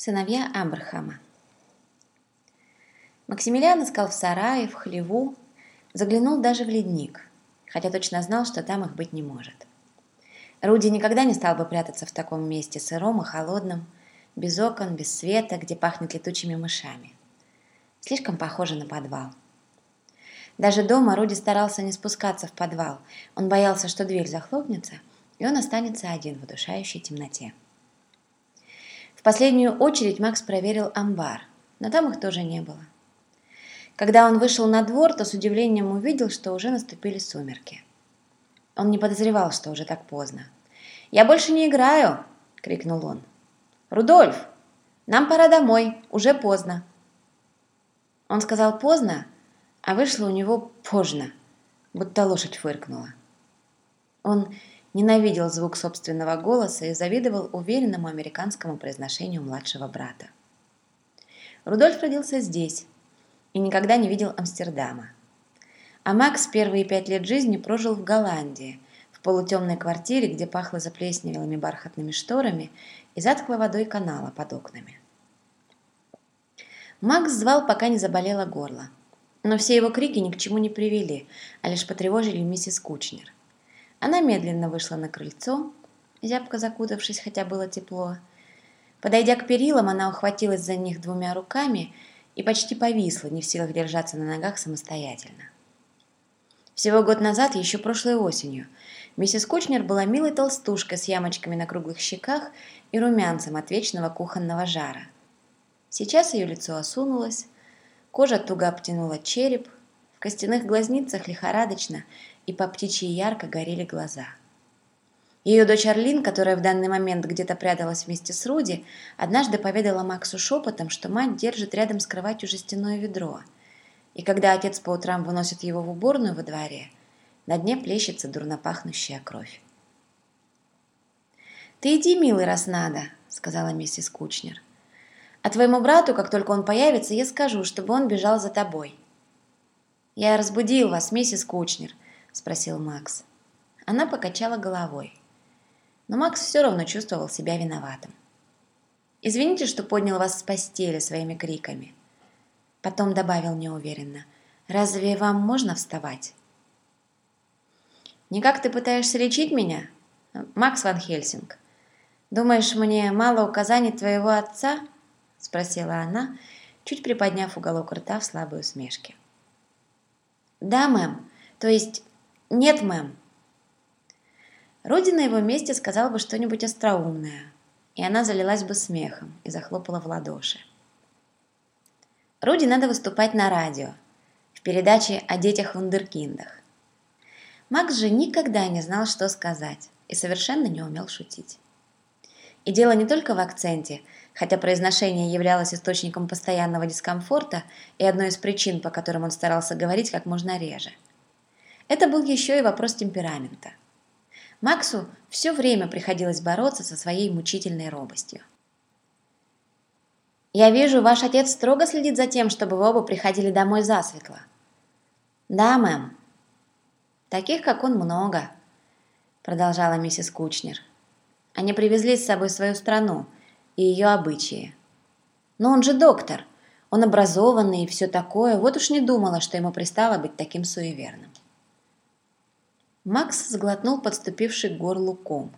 Сыновья Абрахама. Максимилиан искал в сарае, в хлеву, заглянул даже в ледник, хотя точно знал, что там их быть не может. Руди никогда не стал бы прятаться в таком месте, сыром и холодном, без окон, без света, где пахнет летучими мышами. Слишком похоже на подвал. Даже дома Руди старался не спускаться в подвал. Он боялся, что дверь захлопнется, и он останется один в удушающей темноте. Последнюю очередь Макс проверил амбар, но там их тоже не было. Когда он вышел на двор, то с удивлением увидел, что уже наступили сумерки. Он не подозревал, что уже так поздно. «Я больше не играю!» — крикнул он. «Рудольф, нам пора домой, уже поздно!» Он сказал «поздно», а вышло у него «поздно», будто лошадь фыркнула. Он ненавидел звук собственного голоса и завидовал уверенному американскому произношению младшего брата. Рудольф родился здесь и никогда не видел Амстердама. А Макс первые пять лет жизни прожил в Голландии, в полутемной квартире, где пахло заплесневелыми бархатными шторами и затхлой водой канала под окнами. Макс звал, пока не заболело горло. Но все его крики ни к чему не привели, а лишь потревожили миссис Кучнер. Она медленно вышла на крыльцо, зябко закутавшись, хотя было тепло. Подойдя к перилам, она ухватилась за них двумя руками и почти повисла, не в силах держаться на ногах самостоятельно. Всего год назад, еще прошлой осенью, миссис Кучнер была милой толстушкой с ямочками на круглых щеках и румянцем от вечного кухонного жара. Сейчас ее лицо осунулось, кожа туго обтянула череп, в костяных глазницах лихорадочно и по птичьи ярко горели глаза. Ее дочь Орлин, которая в данный момент где-то пряталась вместе с Руди, однажды поведала Максу шепотом, что мать держит рядом с кроватью жестяное ведро. И когда отец по утрам выносит его в уборную во дворе, на дне плещется дурно пахнущая кровь. «Ты иди, милый, раз надо», — сказала миссис Кучнер. «А твоему брату, как только он появится, я скажу, чтобы он бежал за тобой». «Я разбудил вас, миссис Кучнер», —– спросил Макс. Она покачала головой. Но Макс все равно чувствовал себя виноватым. «Извините, что поднял вас с постели своими криками». Потом добавил неуверенно. «Разве вам можно вставать?» «Никак ты пытаешься лечить меня, Макс Ван Хельсинг? Думаешь, мне мало указаний твоего отца?» Спросила она, чуть приподняв уголок рта в слабой усмешке. «Да, мэм. То есть «Нет, мэм». Руди на его месте сказал бы что-нибудь остроумное, и она залилась бы смехом и захлопала в ладоши. Руди надо выступать на радио, в передаче о детях-вундеркиндах. Макс же никогда не знал, что сказать, и совершенно не умел шутить. И дело не только в акценте, хотя произношение являлось источником постоянного дискомфорта и одной из причин, по которым он старался говорить как можно реже – это был еще и вопрос темперамента. Максу все время приходилось бороться со своей мучительной робостью. «Я вижу, ваш отец строго следит за тем, чтобы вы оба приходили домой засветло». «Да, мэм». «Таких, как он, много», — продолжала миссис Кучнер. «Они привезли с собой свою страну и ее обычаи. Но он же доктор, он образованный и все такое, вот уж не думала, что ему пристало быть таким суеверным». Макс сглотнул подступивший к горлу ком.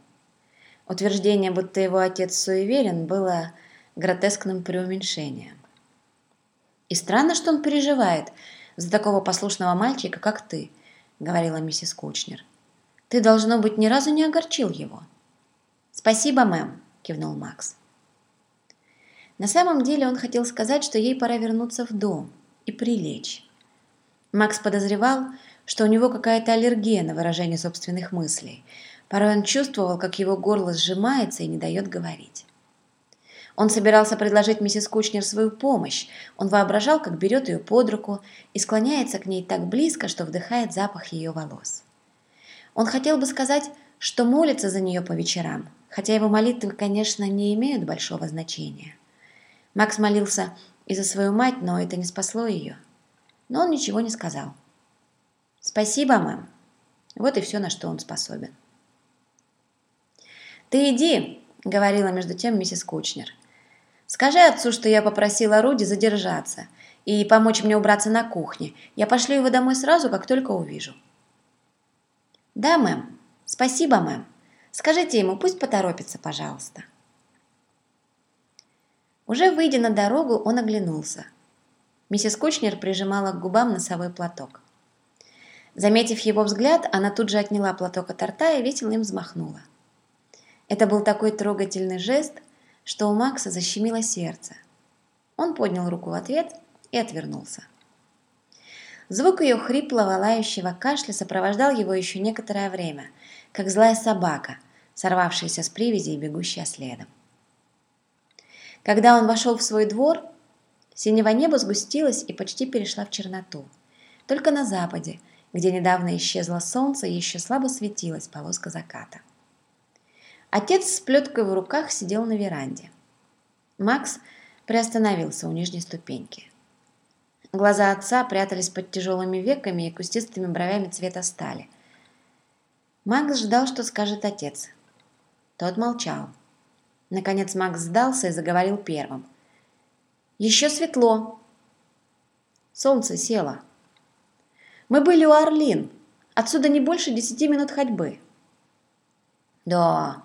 Утверждение, будто его отец суеверен, было гротескным преуменьшением. «И странно, что он переживает за такого послушного мальчика, как ты», — говорила миссис Кучнер. «Ты, должно быть, ни разу не огорчил его». «Спасибо, мэм», — кивнул Макс. На самом деле он хотел сказать, что ей пора вернуться в дом и прилечь. Макс подозревал, что у него какая-то аллергия на выражение собственных мыслей. Порой он чувствовал, как его горло сжимается и не дает говорить. Он собирался предложить миссис Кучнер свою помощь. Он воображал, как берет ее под руку и склоняется к ней так близко, что вдыхает запах ее волос. Он хотел бы сказать, что молится за нее по вечерам, хотя его молитвы, конечно, не имеют большого значения. Макс молился и за свою мать, но это не спасло ее. Но он ничего не сказал. «Спасибо, мэм». Вот и все, на что он способен. «Ты иди», — говорила между тем миссис Кучнер. Скажи отцу, что я попросила Руди задержаться и помочь мне убраться на кухне. Я пошлю его домой сразу, как только увижу. Да, мэм. Спасибо, мэм. Скажите ему, пусть поторопится, пожалуйста. Уже выйдя на дорогу, он оглянулся. Миссис Кучнер прижимала к губам носовой платок. Заметив его взгляд, она тут же отняла платок от рта и весело им взмахнула. Это был такой трогательный жест, что у Макса защемило сердце. Он поднял руку в ответ и отвернулся. Звук ее хриплого, лающего кашля сопровождал его еще некоторое время, как злая собака, сорвавшаяся с привязи и бегущая следом. Когда он вошел в свой двор, синего неба сгустилось и почти перешла в черноту. Только на западе, где недавно исчезло солнце, еще слабо светилась полоска заката. Отец с плеткой в руках сидел на веранде. Макс приостановился у нижней ступеньки. Глаза отца прятались под тяжелыми веками и кустистыми бровями цвета стали. Макс ждал, что скажет отец. Тот молчал. Наконец Макс сдался и заговорил первым. «Еще светло!» Солнце село. Мы были у Орлин. Отсюда не больше десяти минут ходьбы. Да,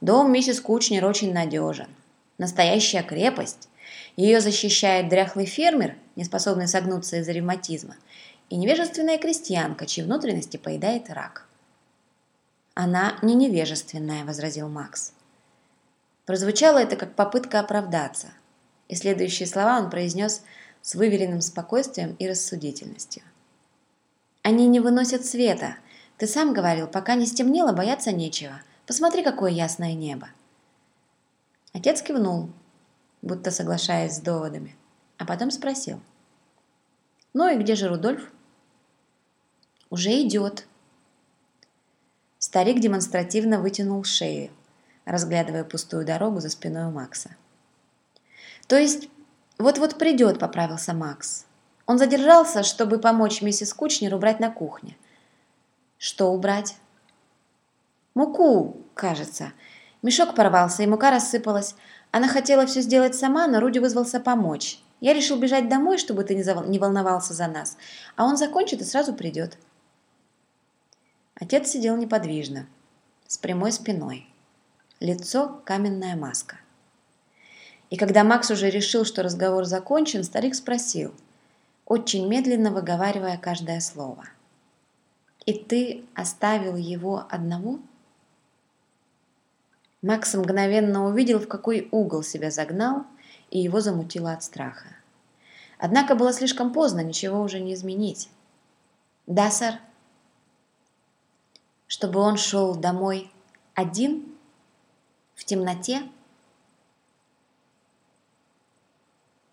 дом миссис Кучнер очень надежен. Настоящая крепость. Ее защищает дряхлый фермер, не способный согнуться из-за ревматизма, и невежественная крестьянка, чьи внутренности поедает рак. «Она не невежественная», — возразил Макс. Прозвучало это как попытка оправдаться, и следующие слова он произнес с выверенным спокойствием и рассудительностью. Они не выносят света. Ты сам говорил, пока не стемнело, бояться нечего. Посмотри, какое ясное небо. Отец кивнул, будто соглашаясь с доводами, а потом спросил. «Ну и где же Рудольф?» «Уже идет». Старик демонстративно вытянул шею, разглядывая пустую дорогу за спиной у Макса. «То есть вот-вот придет», — поправился Макс. Он задержался, чтобы помочь миссис Кучнер убрать на кухне. Что убрать? Муку, кажется. Мешок порвался, и мука рассыпалась. Она хотела все сделать сама, но Руди вызвался помочь. Я решил бежать домой, чтобы ты не волновался за нас, а он закончит и сразу придет. Отец сидел неподвижно, с прямой спиной. Лицо – каменная маска. И когда Макс уже решил, что разговор закончен, старик спросил – очень медленно выговаривая каждое слово. «И ты оставил его одного?» Макс мгновенно увидел, в какой угол себя загнал, и его замутило от страха. Однако было слишком поздно, ничего уже не изменить. «Да, сэр?» «Чтобы он шел домой один? В темноте?»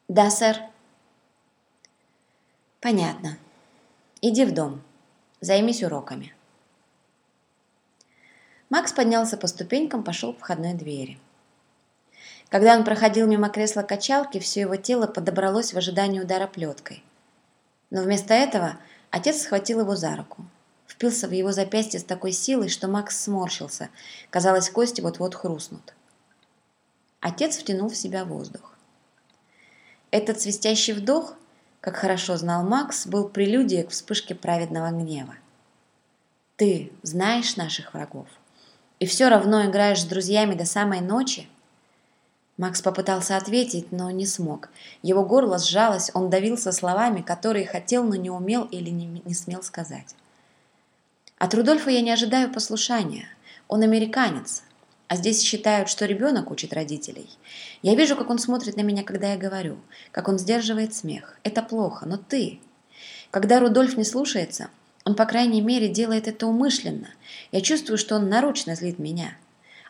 «Да, сэр», Понятно. Иди в дом. Займись уроками. Макс поднялся по ступенькам, пошел к входной двери. Когда он проходил мимо кресла качалки, все его тело подобралось в ожидании удара плеткой. Но вместо этого отец схватил его за руку. Впился в его запястье с такой силой, что Макс сморщился. Казалось, кости вот-вот хрустнут. Отец втянул в себя воздух. Этот свистящий вдох как хорошо знал Макс, был прелюдией к вспышке праведного гнева. Ты знаешь наших врагов и все равно играешь с друзьями до самой ночи? Макс попытался ответить, но не смог. Его горло сжалось, он давился словами, которые хотел, но не умел или не, не смел сказать. От Рудольфа я не ожидаю послушания. Он американец, а здесь считают, что ребенок учит родителей. Я вижу, как он смотрит на меня, когда я говорю, как он сдерживает смех. Это плохо, но ты... Когда Рудольф не слушается, он, по крайней мере, делает это умышленно. Я чувствую, что он нарочно злит меня.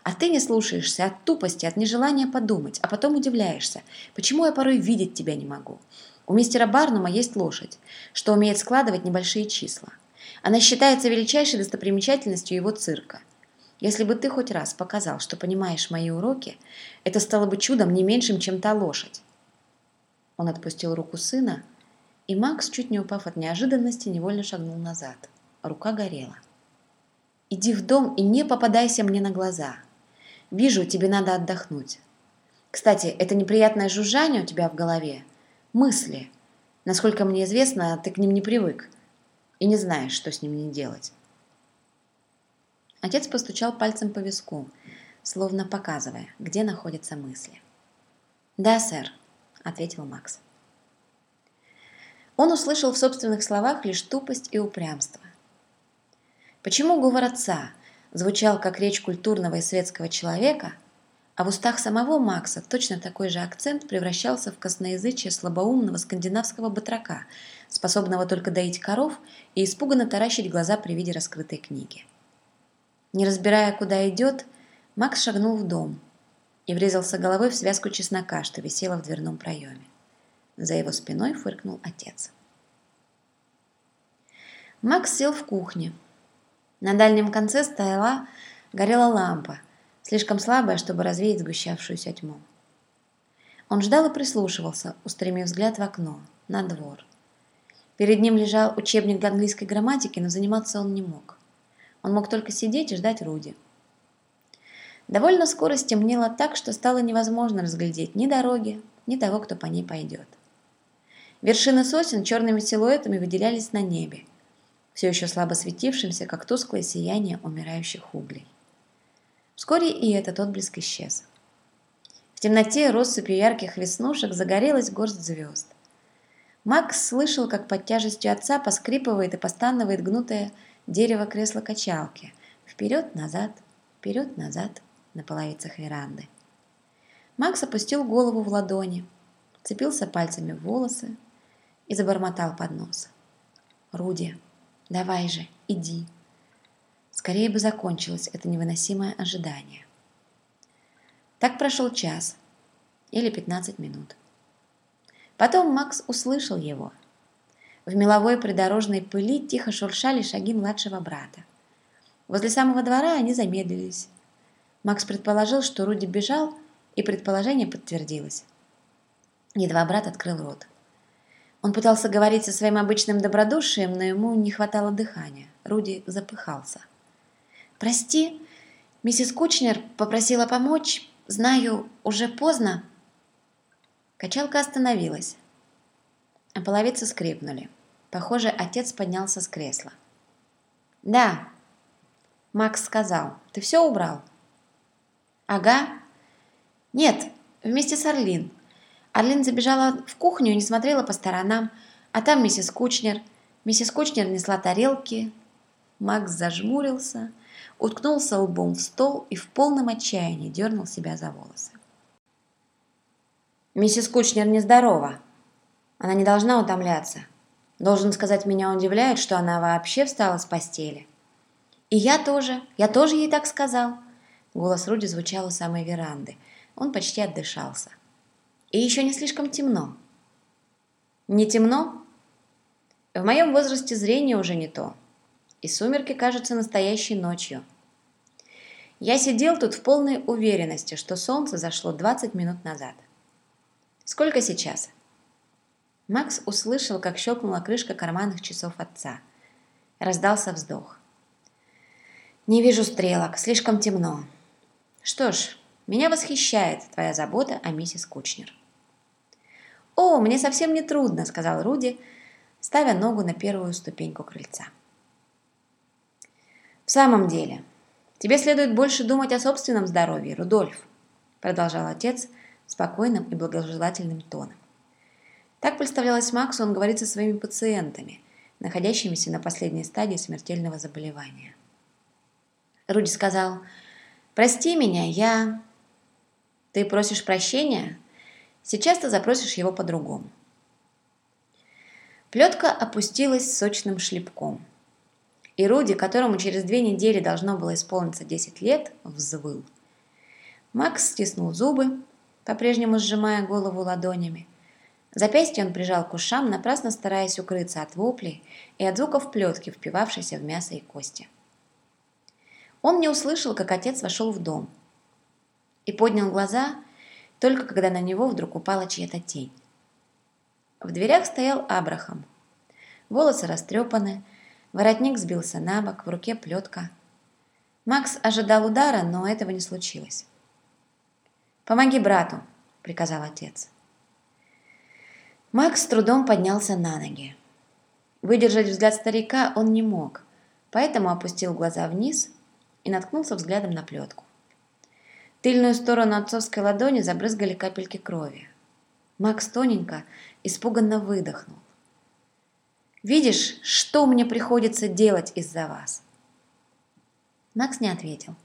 А ты не слушаешься от тупости, от нежелания подумать, а потом удивляешься, почему я порой видеть тебя не могу. У мистера Барнума есть лошадь, что умеет складывать небольшие числа. Она считается величайшей достопримечательностью его цирка – если бы ты хоть раз показал, что понимаешь мои уроки, это стало бы чудом не меньшим, чем та лошадь. Он отпустил руку сына, и Макс, чуть не упав от неожиданности, невольно шагнул назад. Рука горела. «Иди в дом и не попадайся мне на глаза. Вижу, тебе надо отдохнуть. Кстати, это неприятное жужжание у тебя в голове. Мысли. Насколько мне известно, ты к ним не привык. И не знаешь, что с ним не делать. Отец постучал пальцем по виску, словно показывая, где находятся мысли. «Да, сэр», — ответил Макс. Он услышал в собственных словах лишь тупость и упрямство. Почему говор отца звучал как речь культурного и светского человека — а в устах самого Макса точно такой же акцент превращался в косноязычие слабоумного скандинавского батрака, способного только доить коров и испуганно таращить глаза при виде раскрытой книги. Не разбирая, куда идет, Макс шагнул в дом и врезался головой в связку чеснока, что висела в дверном проеме. За его спиной фыркнул отец. Макс сел в кухне. На дальнем конце стояла горела лампа, слишком слабая, чтобы развеять сгущавшуюся тьму. Он ждал и прислушивался, устремив взгляд в окно, на двор. Перед ним лежал учебник для английской грамматики, но заниматься он не мог. Он мог только сидеть и ждать Руди. Довольно скоро стемнело так, что стало невозможно разглядеть ни дороги, ни того, кто по ней пойдет. Вершины сосен черными силуэтами выделялись на небе, все еще слабо светившимся, как тусклое сияние умирающих углей. Вскоре и этот отблеск исчез. В темноте россыпью ярких веснушек загорелась горсть звезд. Макс слышал, как под тяжестью отца поскрипывает и постанывает гнутое дерево кресла-качалки. Вперед-назад, вперед-назад на половицах веранды. Макс опустил голову в ладони, цепился пальцами в волосы и забормотал под нос. «Руди, давай же, иди!» Скорее бы закончилось это невыносимое ожидание. Так прошел час или 15 минут. Потом Макс услышал его. В меловой придорожной пыли тихо шуршали шаги младшего брата. Возле самого двора они замедлились. Макс предположил, что Руди бежал, и предположение подтвердилось. Едва брат открыл рот. Он пытался говорить со своим обычным добродушием, но ему не хватало дыхания. Руди запыхался. «Прости, миссис Кучнер попросила помочь. Знаю, уже поздно». Качалка остановилась. А половицы скрипнули. Похоже, отец поднялся с кресла. «Да», — Макс сказал. «Ты все убрал?» «Ага». «Нет, вместе с Орлин. Орлин забежала в кухню и не смотрела по сторонам, а там миссис Кучнер. Миссис Кучнер несла тарелки». Макс зажмурился уткнулся лбом в стол и в полном отчаянии дернул себя за волосы. «Миссис Кучнер нездорова. Она не должна утомляться. Должен сказать, меня удивляет, что она вообще встала с постели». «И я тоже. Я тоже ей так сказал». Голос Руди звучал у самой веранды. Он почти отдышался. «И еще не слишком темно». «Не темно?» «В моем возрасте зрение уже не то и сумерки кажутся настоящей ночью. Я сидел тут в полной уверенности, что солнце зашло 20 минут назад. Сколько сейчас? Макс услышал, как щелкнула крышка карманных часов отца. Раздался вздох. «Не вижу стрелок, слишком темно. Что ж, меня восхищает твоя забота о миссис Кучнер». «О, мне совсем не трудно», — сказал Руди, ставя ногу на первую ступеньку крыльца. «В самом деле, тебе следует больше думать о собственном здоровье, Рудольф», продолжал отец спокойным и благожелательным тоном. Так представлялось Максу он говорит со своими пациентами, находящимися на последней стадии смертельного заболевания. Руди сказал, «Прости меня, я...» «Ты просишь прощения? Сейчас ты запросишь его по-другому». Плетка опустилась сочным шлепком – и Руди, которому через две недели должно было исполниться 10 лет, взвыл. Макс стиснул зубы, по-прежнему сжимая голову ладонями. Запястье он прижал к ушам, напрасно стараясь укрыться от воплей и от звуков плетки, впивавшейся в мясо и кости. Он не услышал, как отец вошел в дом и поднял глаза, только когда на него вдруг упала чья-то тень. В дверях стоял Абрахам. Волосы растрепаны, Воротник сбился на бок, в руке плетка. Макс ожидал удара, но этого не случилось. «Помоги брату», приказал отец. Макс с трудом поднялся на ноги. Выдержать взгляд старика он не мог, поэтому опустил глаза вниз и наткнулся взглядом на плетку. Тыльную сторону отцовской ладони забрызгали капельки крови. Макс тоненько, испуганно выдохнул. «Видишь, что мне приходится делать из-за вас?» Макс не ответил.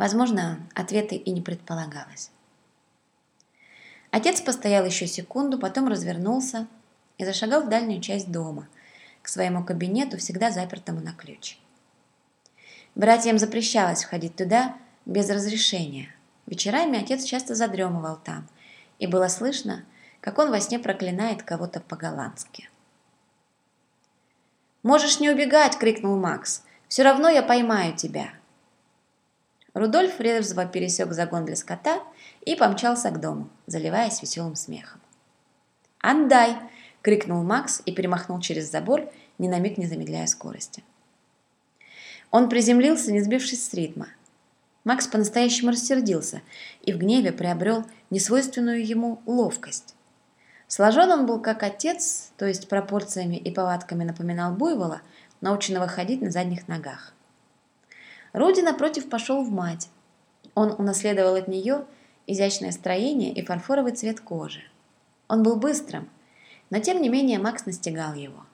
Возможно, ответа и не предполагалось. Отец постоял еще секунду, потом развернулся и зашагал в дальнюю часть дома, к своему кабинету, всегда запертому на ключ. Братьям запрещалось входить туда без разрешения. Вечерами отец часто задремывал там, и было слышно, как он во сне проклинает кого-то по-голландски. «Можешь не убегать!» – крикнул Макс. Все равно я поймаю тебя!» Рудольф резво пересек загон для скота и помчался к дому, заливаясь веселым смехом. «Андай!» – крикнул Макс и перемахнул через забор, ни на миг не замедляя скорости. Он приземлился, не сбившись с ритма. Макс по-настоящему рассердился и в гневе приобрел несвойственную ему ловкость. Сложен он был как отец, то есть пропорциями и повадками напоминал буйвола, наученного ходить на задних ногах. Руди, напротив, пошел в мать. Он унаследовал от нее изящное строение и фарфоровый цвет кожи. Он был быстрым, но тем не менее Макс настигал его.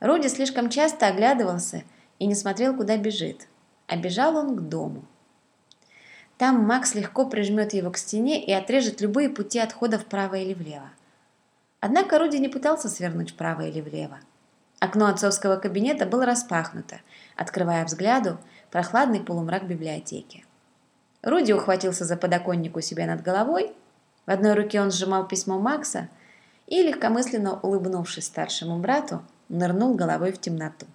Руди слишком часто оглядывался и не смотрел, куда бежит, а бежал он к дому. Там Макс легко прижмет его к стене и отрежет любые пути отхода вправо или влево. Однако Руди не пытался свернуть вправо или влево. Окно отцовского кабинета было распахнуто, открывая взгляду прохладный полумрак библиотеки. Руди ухватился за подоконник у себя над головой, в одной руке он сжимал письмо Макса и, легкомысленно улыбнувшись старшему брату, нырнул головой в темноту.